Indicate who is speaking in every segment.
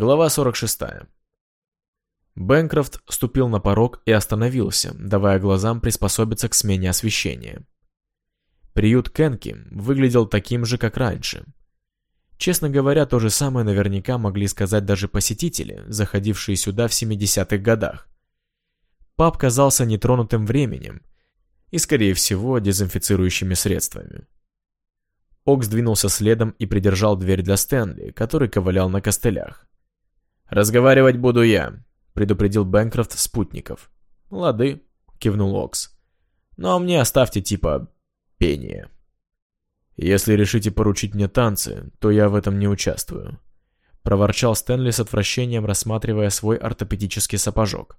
Speaker 1: Глава 46. Бэнкрофт ступил на порог и остановился, давая глазам приспособиться к смене освещения. Приют Кенки выглядел таким же, как раньше. Честно говоря, то же самое наверняка могли сказать даже посетители, заходившие сюда в 70-х годах. Паб казался нетронутым временем и, скорее всего, дезинфицирующими средствами. Окс двинулся следом и придержал дверь для Стэнли, который ковылял на костылях. «Разговаривать буду я», — предупредил Бэнкрофт спутников. «Лады», — кивнул Окс. «Но мне оставьте типа пение». «Если решите поручить мне танцы, то я в этом не участвую», — проворчал Стэнли с отвращением, рассматривая свой ортопедический сапожок.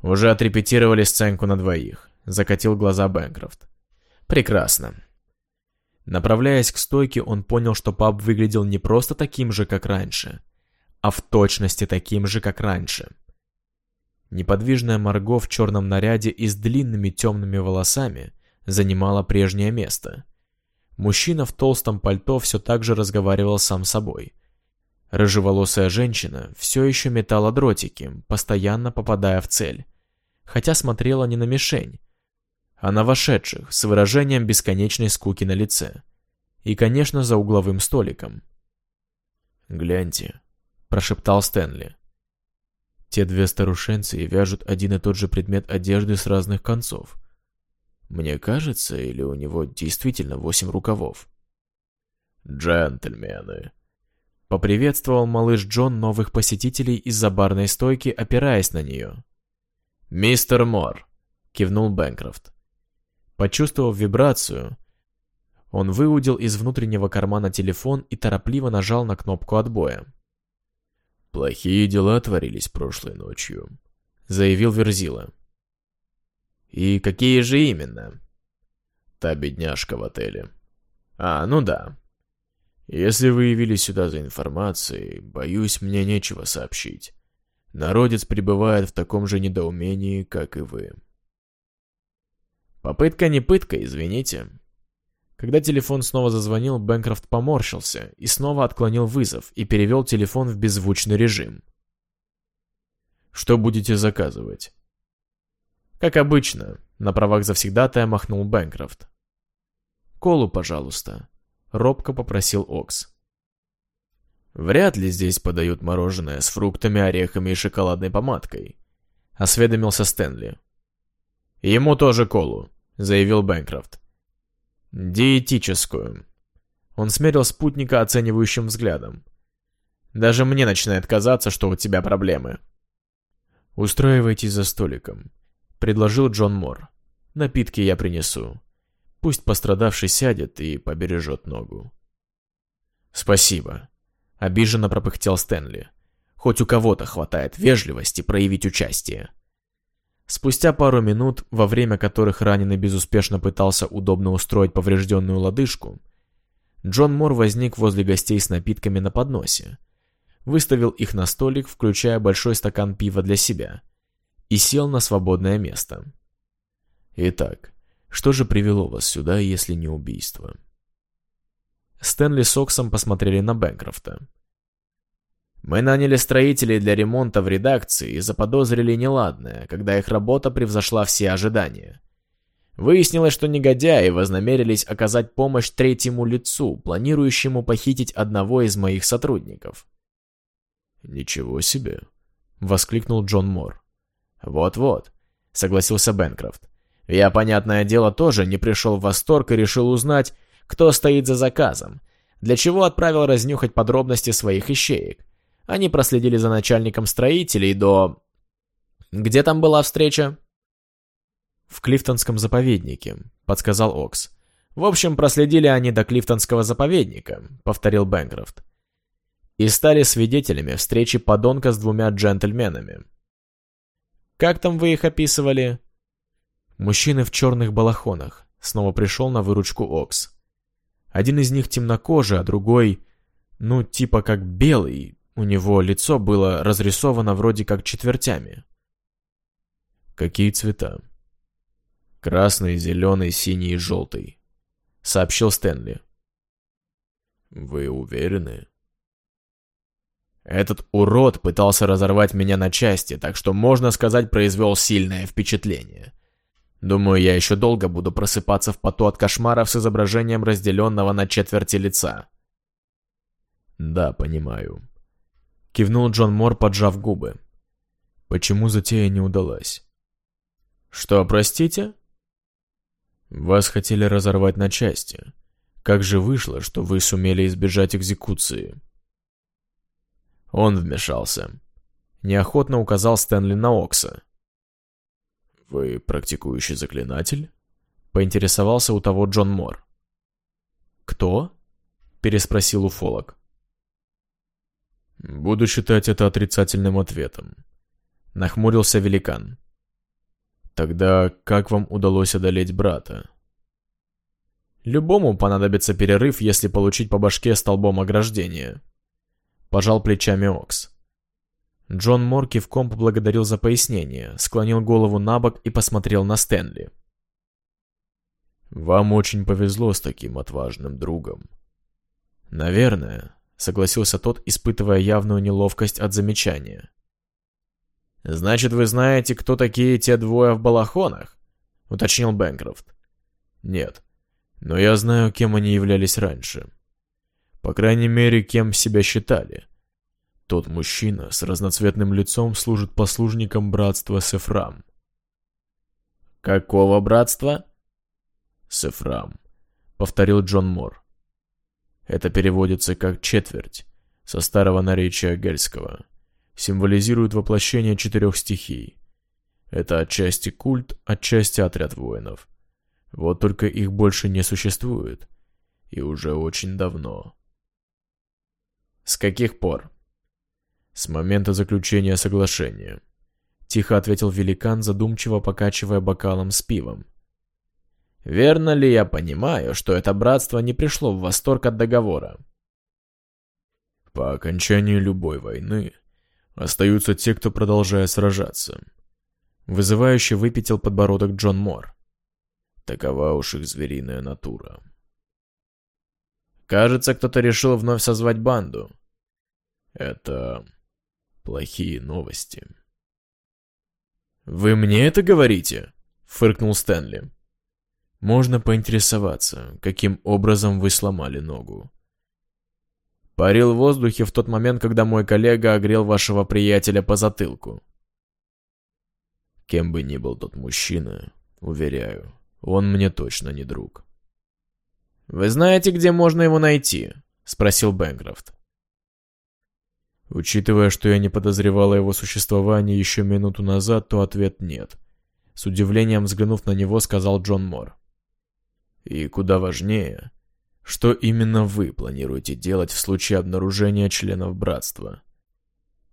Speaker 1: «Уже отрепетировали сценку на двоих», — закатил глаза Бэнкрофт. «Прекрасно». Направляясь к стойке, он понял, что паб выглядел не просто таким же, как раньше, а в точности таким же, как раньше. Неподвижная Марго в черном наряде и с длинными темными волосами занимала прежнее место — Мужчина в толстом пальто все так же разговаривал сам собой. Рыжеволосая женщина все еще метала дротики, постоянно попадая в цель. Хотя смотрела не на мишень, а на вошедших с выражением бесконечной скуки на лице. И, конечно, за угловым столиком. «Гляньте», — прошептал Стэнли. «Те две старушенцы вяжут один и тот же предмет одежды с разных концов. Мне кажется, или у него действительно восемь рукавов? «Джентльмены!» Поприветствовал малыш Джон новых посетителей из-за барной стойки, опираясь на нее. «Мистер Мор!» — кивнул Бэнкрофт. Почувствовав вибрацию, он выудил из внутреннего кармана телефон и торопливо нажал на кнопку отбоя. «Плохие дела творились прошлой ночью», — заявил Верзила. И какие же именно? Та бедняжка в отеле. А, ну да. Если вы явились сюда за информацией, боюсь, мне нечего сообщить. Народец пребывает в таком же недоумении, как и вы. Попытка не пытка, извините. Когда телефон снова зазвонил, Бэнкрофт поморщился и снова отклонил вызов и перевел телефон в беззвучный режим. «Что будете заказывать?» Как обычно, на правах завсегдатая махнул Бэнкрофт. «Колу, пожалуйста», — робко попросил Окс. «Вряд ли здесь подают мороженое с фруктами, орехами и шоколадной помадкой», — осведомился Стэнли. «Ему тоже колу», — заявил Бэнкрофт. «Диетическую». Он смерил спутника оценивающим взглядом. «Даже мне начинает казаться, что у тебя проблемы». «Устраивайтесь за столиком», — предложил Джон Мор. «Напитки я принесу. Пусть пострадавший сядет и побережет ногу». «Спасибо», — обиженно пропыхтел Стэнли. «Хоть у кого-то хватает вежливости проявить участие». Спустя пару минут, во время которых раненый безуспешно пытался удобно устроить поврежденную лодыжку, Джон Мор возник возле гостей с напитками на подносе, выставил их на столик, включая большой стакан пива для себя — и сел на свободное место. Итак, что же привело вас сюда, если не убийство? Стэнли с Оксом посмотрели на Бэнкрофта. Мы наняли строителей для ремонта в редакции и заподозрили неладное, когда их работа превзошла все ожидания. Выяснилось, что негодяи вознамерились оказать помощь третьему лицу, планирующему похитить одного из моих сотрудников. «Ничего себе!» — воскликнул Джон Мор. «Вот-вот», — согласился Бенкрофт. «Я, понятное дело, тоже не пришел в восторг и решил узнать, кто стоит за заказом, для чего отправил разнюхать подробности своих ищеек. Они проследили за начальником строителей до... Где там была встреча?» «В Клифтонском заповеднике», — подсказал Окс. «В общем, проследили они до Клифтонского заповедника», — повторил Бэнкрофт. «И стали свидетелями встречи подонка с двумя джентльменами. Как там вы их описывали?» Мужчины в черных балахонах. Снова пришел на выручку Окс. Один из них темнокожий, а другой, ну, типа как белый. У него лицо было разрисовано вроде как четвертями. «Какие цвета?» «Красный, зеленый, синий и желтый», — сообщил Стэнли. «Вы уверены?» Этот урод пытался разорвать меня на части, так что, можно сказать, произвел сильное впечатление. Думаю, я еще долго буду просыпаться в поту от кошмаров с изображением разделенного на четверти лица. Да, понимаю. Кивнул Джон Мор, поджав губы. Почему затея не удалась? Что, простите? Вас хотели разорвать на части. Как же вышло, что вы сумели избежать экзекуции? Он вмешался. Неохотно указал Стэнли на Окса. «Вы практикующий заклинатель?» Поинтересовался у того Джон Мор. «Кто?» Переспросил уфолог. «Буду считать это отрицательным ответом», — нахмурился великан. «Тогда как вам удалось одолеть брата?» «Любому понадобится перерыв, если получить по башке столбом ограждения», — пожал плечами Окс. Джон Мор кивком поблагодарил за пояснение, склонил голову на бок и посмотрел на Стэнли. «Вам очень повезло с таким отважным другом». «Наверное», — согласился тот, испытывая явную неловкость от замечания. «Значит, вы знаете, кто такие те двое в балахонах?» — уточнил Бэнкрофт. «Нет, но я знаю, кем они являлись раньше. По крайней мере, кем себя считали. Тот мужчина с разноцветным лицом служит послужником братства Сефрам». «Какого братства?» «Сефрам», — повторил Джон Мор. Это переводится как «четверть» со старого наречия гельского. Символизирует воплощение четырех стихий. Это отчасти культ, отчасти отряд воинов. Вот только их больше не существует. И уже очень давно. С каких пор? С момента заключения соглашения. Тихо ответил великан, задумчиво покачивая бокалом с пивом. Верно ли я понимаю, что это братство не пришло в восторг от договора? По окончании любой войны остаются те, кто продолжает сражаться. Вызывающе выпятил подбородок Джон Мор. Такова уж их звериная натура. Кажется, кто-то решил вновь созвать банду. Это плохие новости. «Вы мне это говорите?» — фыркнул Стэнли. Можно поинтересоваться, каким образом вы сломали ногу. Парил в воздухе в тот момент, когда мой коллега огрел вашего приятеля по затылку. Кем бы ни был тот мужчина, уверяю, он мне точно не друг. «Вы знаете, где можно его найти?» — спросил Бэнкрофт. Учитывая, что я не подозревал о его существовании еще минуту назад, то ответ нет. С удивлением взглянув на него, сказал Джон Мор. И куда важнее, что именно вы планируете делать в случае обнаружения членов братства?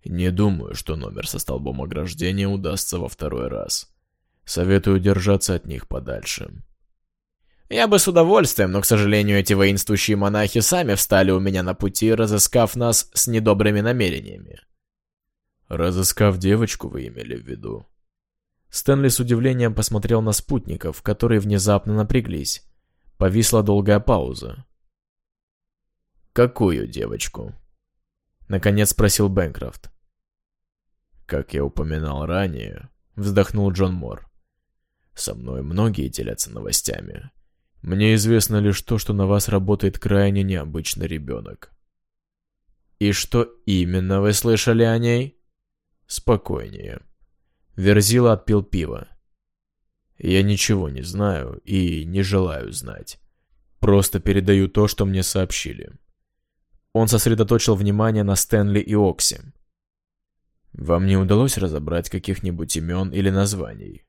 Speaker 1: Не думаю, что номер со столбом ограждения удастся во второй раз. Советую держаться от них подальше. Я бы с удовольствием, но, к сожалению, эти воинствующие монахи сами встали у меня на пути, разыскав нас с недобрыми намерениями. Разыскав девочку, вы имели в виду? Стэнли с удивлением посмотрел на спутников, которые внезапно напряглись. Повисла долгая пауза. «Какую девочку?» Наконец спросил Бэнкрофт. «Как я упоминал ранее», — вздохнул Джон Мор. «Со мной многие делятся новостями. Мне известно лишь то, что на вас работает крайне необычный ребенок». «И что именно вы слышали о ней?» «Спокойнее». Верзила отпил пиво. Я ничего не знаю и не желаю знать. Просто передаю то, что мне сообщили. Он сосредоточил внимание на Стэнли и Окси. Вам не удалось разобрать каких-нибудь имен или названий?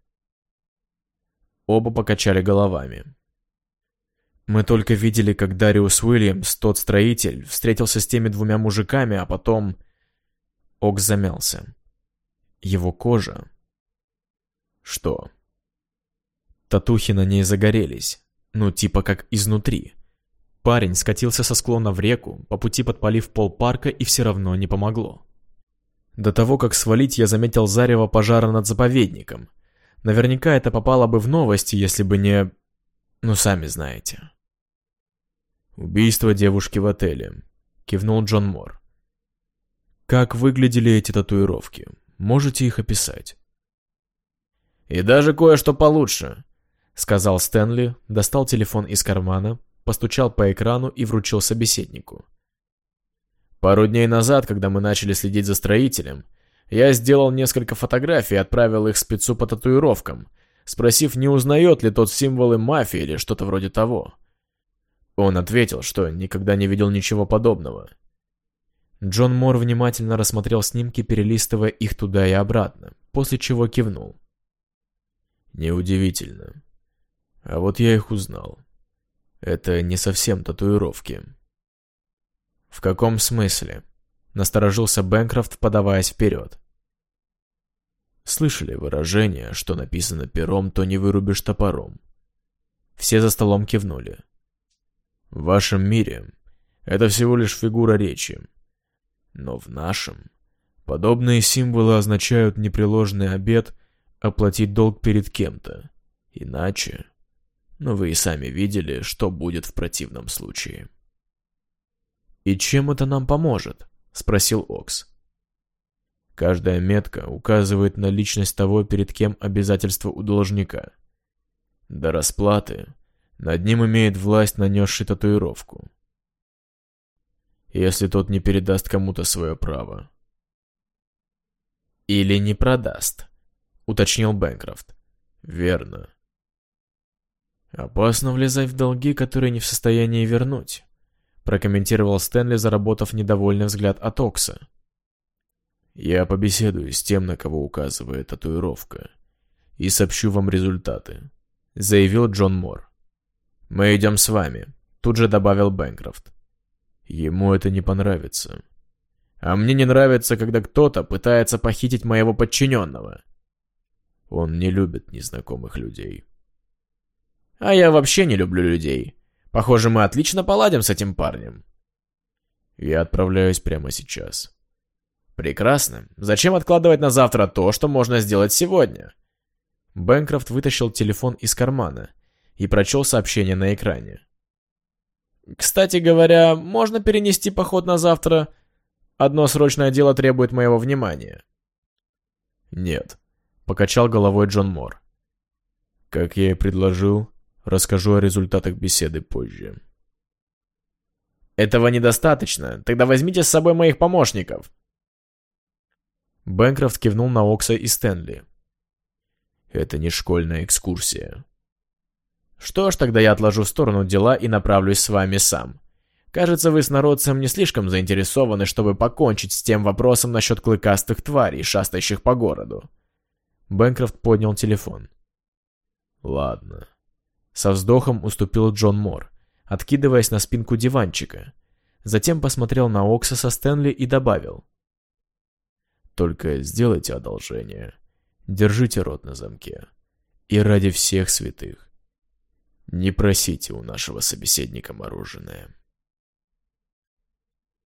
Speaker 1: Оба покачали головами. Мы только видели, как Дариус Уильямс, тот строитель, встретился с теми двумя мужиками, а потом... Окс замялся. Его кожа... Что? Татухи на ней загорелись. Ну, типа как изнутри. Парень скатился со склона в реку, по пути подпалив пол парка, и все равно не помогло. До того, как свалить, я заметил зарево пожара над заповедником. Наверняка это попало бы в новости, если бы не... Ну, сами знаете. «Убийство девушки в отеле», — кивнул Джон Мор. Как выглядели эти татуировки? Можете их описать?
Speaker 2: «И даже кое-что получше», — сказал Стэнли, достал телефон из кармана, постучал по экрану и вручил собеседнику. Пару дней назад, когда мы начали следить за строителем, я сделал несколько фотографий и отправил их спецу по татуировкам, спросив, не узнает ли тот символы мафии или что-то вроде того. Он ответил, что никогда не видел ничего подобного.
Speaker 1: Джон Мор внимательно рассмотрел снимки, перелистывая их туда и обратно, после чего кивнул.
Speaker 2: Неудивительно. А вот я их узнал. Это не совсем татуировки.
Speaker 1: В каком смысле? Насторожился Бэнкрофт, подаваясь вперед.
Speaker 2: Слышали выражение, что написано пером, то не вырубишь топором?
Speaker 1: Все за столом кивнули.
Speaker 2: В вашем мире это всего лишь фигура речи. Но в нашем подобные символы означают непреложный обет оплатить долг перед кем-то. Иначе... Но вы и сами видели, что будет в противном случае.
Speaker 1: «И чем это нам поможет?» — спросил Окс.
Speaker 2: Каждая метка указывает на личность того, перед кем обязательство у должника. До расплаты над ним имеет власть нанесший татуировку. Если тот не передаст кому-то свое право.
Speaker 1: «Или не продаст», — уточнил Бэнкрофт.
Speaker 2: «Верно».
Speaker 1: «Опасно влезать в долги, которые не в состоянии вернуть», — прокомментировал Стэнли, заработав недовольный взгляд от Окса.
Speaker 2: «Я побеседую с тем, на кого указывает татуировка, и сообщу вам результаты», — заявил Джон Мор.
Speaker 1: «Мы идем с вами», — тут же добавил Бэнкрофт.
Speaker 2: «Ему это не понравится».
Speaker 1: «А мне не нравится, когда кто-то пытается похитить моего подчиненного».
Speaker 2: Он не любит незнакомых людей.
Speaker 1: «А я вообще не люблю людей. Похоже, мы отлично поладим с этим парнем».
Speaker 2: «Я отправляюсь прямо сейчас».
Speaker 1: «Прекрасно. Зачем откладывать на завтра то, что можно сделать сегодня?» Бэнкрофт вытащил телефон из кармана и прочел сообщение на экране. «Кстати говоря, можно перенести поход на завтра? Одно срочное дело требует моего внимания».
Speaker 2: «Нет», —
Speaker 1: покачал головой Джон Мор.
Speaker 2: «Как я и предложил, расскажу о результатах беседы позже».
Speaker 1: «Этого недостаточно. Тогда возьмите с собой моих помощников». Бэнкрофт кивнул на Окса и Стэнли.
Speaker 2: «Это не школьная экскурсия»,
Speaker 1: что ж, тогда я отложу в сторону дела и направлюсь с вами сам. Кажется, вы с народцем не слишком заинтересованы, чтобы покончить с тем вопросом насчет клыкастых тварей, шастающих по городу. Бэнкрофт поднял телефон.
Speaker 2: Ладно.
Speaker 1: Со вздохом уступил Джон Мор, откидываясь на спинку диванчика. Затем посмотрел на Окса со Стэнли и добавил.
Speaker 2: Только сделайте одолжение. Держите рот на замке. И ради всех святых. Не просите у нашего собеседника мороженое.